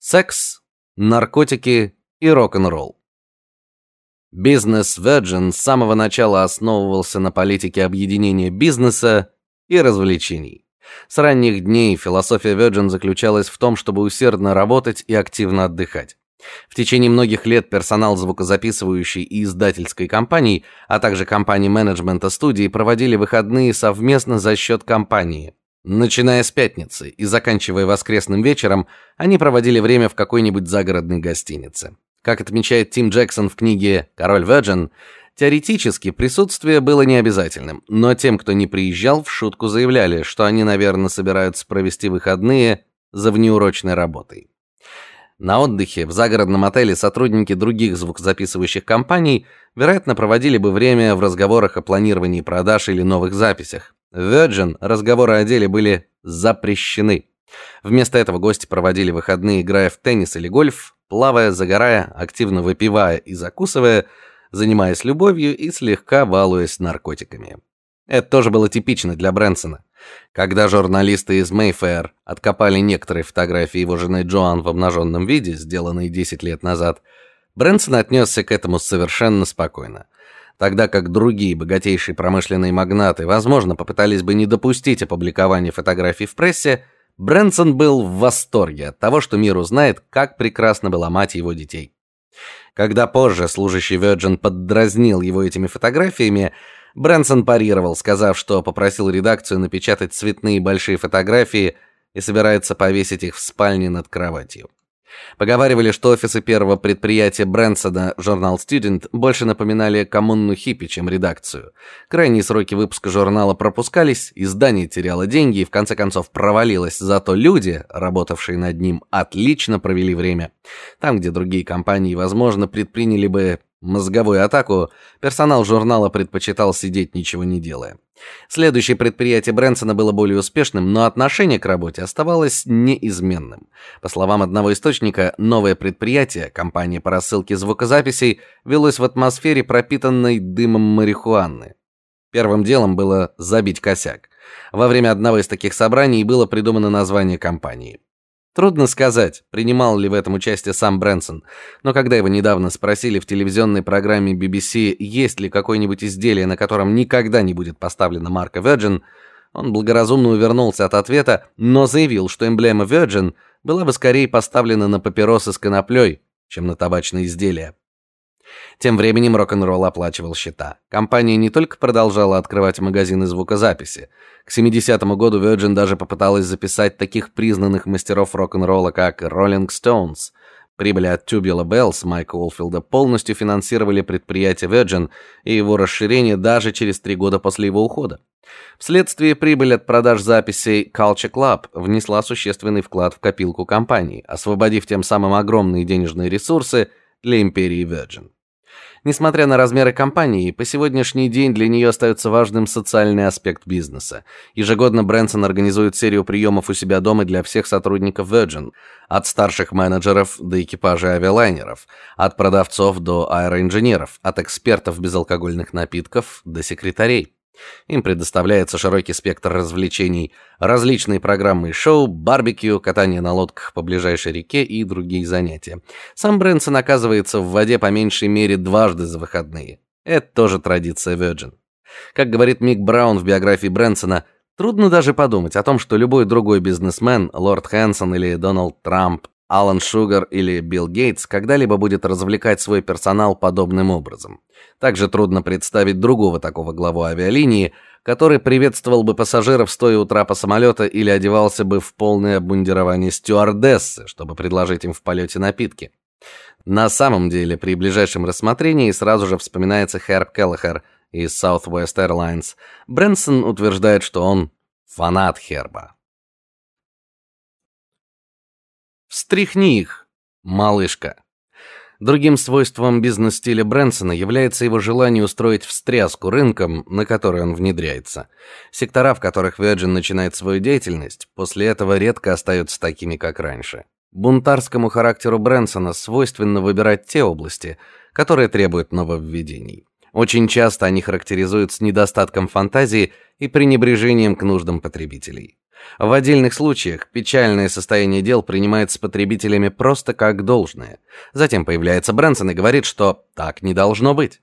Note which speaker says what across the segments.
Speaker 1: Секс, наркотики и рок-н-ролл. Бизнес Virgin с самого начала основывался на политике объединения бизнеса и развлечений. С ранних дней философия Virgin заключалась в том, чтобы усердно работать и активно отдыхать. В течение многих лет персонал звукозаписывающей и издательской компаний, а также компании менеджмента студии проводили выходные совместно за счет компании. Начиная с пятницы и заканчивая воскресным вечером, они проводили время в какой-нибудь загородной гостинице. Как отмечает Тим Джексон в книге Король Virgin, теоретически присутствие было необязательным, но тем, кто не приезжал, в шутку заявляли, что они, наверное, собираются провести выходные за внеурочной работой. На отдыхе в загородном отеле сотрудники других звукозаписывающих компаний, вероятно, проводили бы время в разговорах о планировании продаж или новых записях. Virgin разговоры о деле были запрещены. Вместо этого гости проводили выходные, играя в теннис или гольф, плавая, загорая, активно выпивая и закусывая, занимаясь любовью и слегка балуясь наркотиками. Это тоже было типично для Брэнсона. Когда журналисты из Mayfair откопали некоторые фотографии его жены Джоан в обнаженном виде, сделанные 10 лет назад, Брэнсон отнесся к этому совершенно спокойно. Тогда как другие богатейшие промышленные магнаты, возможно, попытались бы не допустить опубликования фотографий в прессе, Брэнсон был в восторге от того, что мир узнает, как прекрасна была мать его детей. Когда позже служащий Virgin поддразнил его этими фотографиями, Брэнсон парировал, сказав, что попросил редакцию напечатать цветные большие фотографии и собирается повесить их в спальне над кроватью. Поговаривали, что офисы первого предприятия Брэнсона, журнал Student, больше напоминали коммуну хиппи, чем редакцию. Крайние сроки выпуска журнала пропускались, издание теряло деньги и в конце концов провалилось, зато люди, работавшие над ним, отлично провели время. Там, где другие компании, возможно, предприняли бы мозговую атаку, персонал журнала предпочитал сидеть ничего не делая. Следующее предприятие Брэнсона было более успешным, но отношение к работе оставалось неизменным. По словам одного источника, новое предприятие, компания по рассылке звукозаписей, велось в атмосфере, пропитанной дымом марихуаны. Первым делом было забить косяк. Во время одного из таких собраний было придумано название компании. Трудно сказать, принимал ли в этом участие сам Брэнсон, но когда его недавно спросили в телевизионной программе BBC, есть ли какое-нибудь изделие, на котором никогда не будет поставлена марка Virgin, он благоразумно увернулся от ответа, но заявил, что эмблема Virgin была бы скорее поставлена на папиросы с коноплей, чем на табачные изделия. Тем временем рок-н-ролл оплачивал счета. Компания не только продолжала открывать магазины звукозаписи. К 70-му году Virgin даже попыталась записать таких признанных мастеров рок-н-ролла, как Rolling Stones. Прибыли от Tubular Bells Майка Олфилда полностью финансировали предприятие Virgin и его расширение даже через три года после его ухода. Вследствие прибыль от продаж записей Culture Club внесла существенный вклад в копилку компании, освободив тем самым огромные денежные ресурсы для империи Virgin. Несмотря на размеры компании, по сегодняшний день для нее остается важным социальный аспект бизнеса. Ежегодно Брэнсон организует серию приемов у себя дома для всех сотрудников Virgin, от старших менеджеров до экипажей авиалайнеров, от продавцов до аэроинженеров, от экспертов безалкогольных напитков до секретарей. Им предоставляется широкий спектр развлечений, различные программы и шоу, барбекю, катание на лодках по ближайшей реке и другие занятия. Сам Брэнсон оказывается в воде по меньшей мере дважды за выходные. Это тоже традиция Virgin. Как говорит Мик Браун в биографии Брэнсона, трудно даже подумать о том, что любой другой бизнесмен, лорд Хэнсон или Дональд Трамп, Алан Шугар или Билл Гейтс когда-либо будет развлекать свой персонал подобным образом. Также трудно представить другого такого главу авиалинии, который приветствовал бы пассажиров стоя у трапа самолета или одевался бы в полное обмундирование стюардессы, чтобы предложить им в полете напитки. На самом деле, при ближайшем рассмотрении сразу же вспоминается Херб Келлахер из Southwest Airlines. Брэнсон утверждает, что он фанат Херба. Встряхни их, малышка. Другим свойством бизнес-стиля Брэнсона является его желание устроить встряску рынкам, на который он внедряется. Сектора, в которых Virgin начинает свою деятельность, после этого редко остаются такими, как раньше. Бунтарскому характеру Брэнсона свойственно выбирать те области, которые требуют нововведений. Очень часто они характеризуются недостатком фантазии и пренебрежением к нуждам потребителей. В отдельных случаях печальное состояние дел принимается потребителями просто как должное. Затем появляется Брэнсон и говорит, что так не должно быть.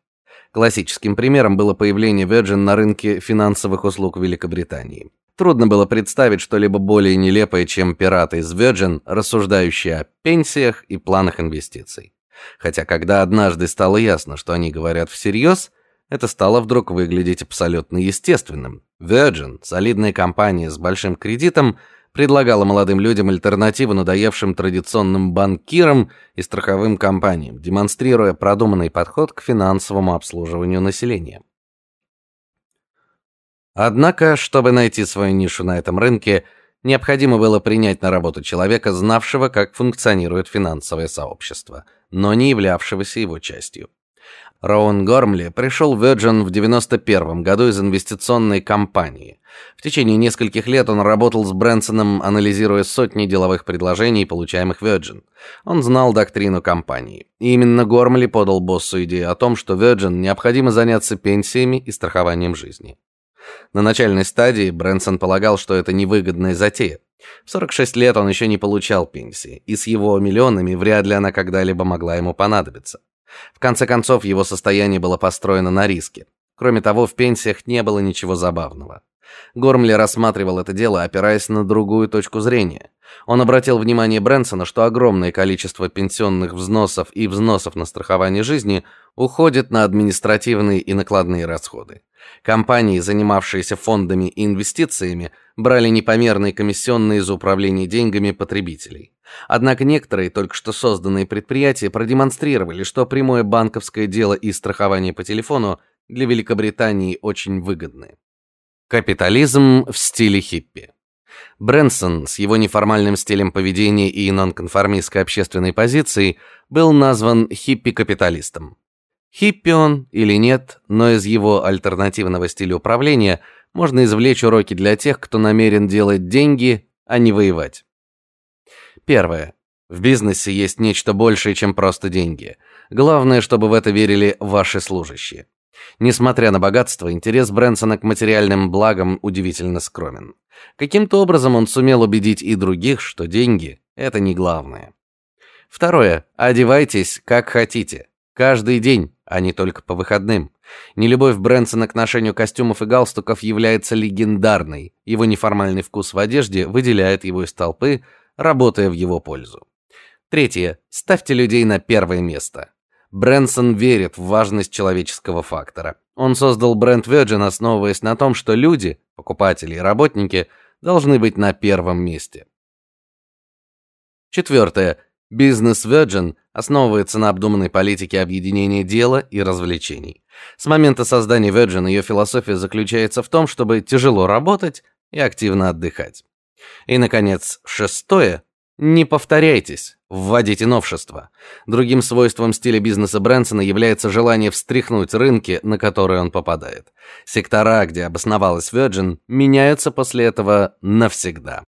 Speaker 1: Классическим примером было появление Virgin на рынке финансовых услуг Великобритании. Трудно было представить что-либо более нелепое, чем пираты из Virgin, рассуждающие о пенсиях и планах инвестиций. Хотя когда однажды стало ясно, что они говорят всерьез, это стало вдруг выглядеть абсолютно естественным. Virgin, солидная компания с большим кредитом, предлагала молодым людям альтернативу надоевшим традиционным банкирам и страховым компаниям, демонстрируя продуманный подход к финансовому обслуживанию населения. Однако, чтобы найти свою нишу на этом рынке, необходимо было принять на работу человека, знавшего, как функционирует финансовое сообщество, но не являвшегося его частью. Роуэн Гормли пришел в Virgin в 91 году из инвестиционной компании. В течение нескольких лет он работал с Брэнсоном, анализируя сотни деловых предложений, получаемых Virgin. Он знал доктрину компании. И именно Гормли подал боссу идею о том, что Virgin необходимо заняться пенсиями и страхованием жизни. На начальной стадии Брэнсон полагал, что это невыгодная затея. В 46 лет он еще не получал пенсии, и с его миллионами вряд ли она когда-либо могла ему понадобиться. В конце концов, его состояние было построено на риске. Кроме того, в пенсиях не было ничего забавного. Гормли рассматривал это дело, опираясь на другую точку зрения. Он обратил внимание Брэнсона, что огромное количество пенсионных взносов и взносов на страхование жизни уходит на административные и накладные расходы. Компании, занимавшиеся фондами и инвестициями, брали непомерные комиссионные за управление деньгами потребителей. Однако некоторые только что созданные предприятия продемонстрировали, что прямое банковское дело и страхование по телефону для Великобритании очень выгодны. Капитализм в стиле хиппи. Брэнсон с его неформальным стилем поведения и нонконформистской общественной позицией был назван хиппи-капиталистом. Хиппи он или нет, но из его альтернативного стиля управления можно извлечь уроки для тех, кто намерен делать деньги, а не воевать. Первое. В бизнесе есть нечто большее, чем просто деньги. Главное, чтобы в это верили ваши служащие. Несмотря на богатство, интерес Брэнсона к материальным благам удивительно скромен. Каким-то образом он сумел убедить и других, что деньги это не главное. Второе. Одевайтесь как хотите. Каждый день, а не только по выходным. Нелюбовь Брэнсона к ношению костюмов и галстуков является легендарной. Его неформальный вкус в одежде выделяет его из толпы, работая в его пользу. Третье. Ставьте людей на первое место. Брэнсон верит в важность человеческого фактора. Он создал бренд Virgin, основываясь на том, что люди, покупатели и работники должны быть на первом месте. Четвертое. Бизнес Virgin основывается на обдуманной политике объединения дела и развлечений. С момента создания Virgin ее философия заключается в том, чтобы тяжело работать и активно отдыхать. И, наконец, шестое. Не повторяйтесь, вводите новшества. Другим свойством стиля бизнеса Брэнсона является желание встряхнуть рынки, на которые он попадает. Сектора, где обосновалась Virgin, меняются после этого навсегда.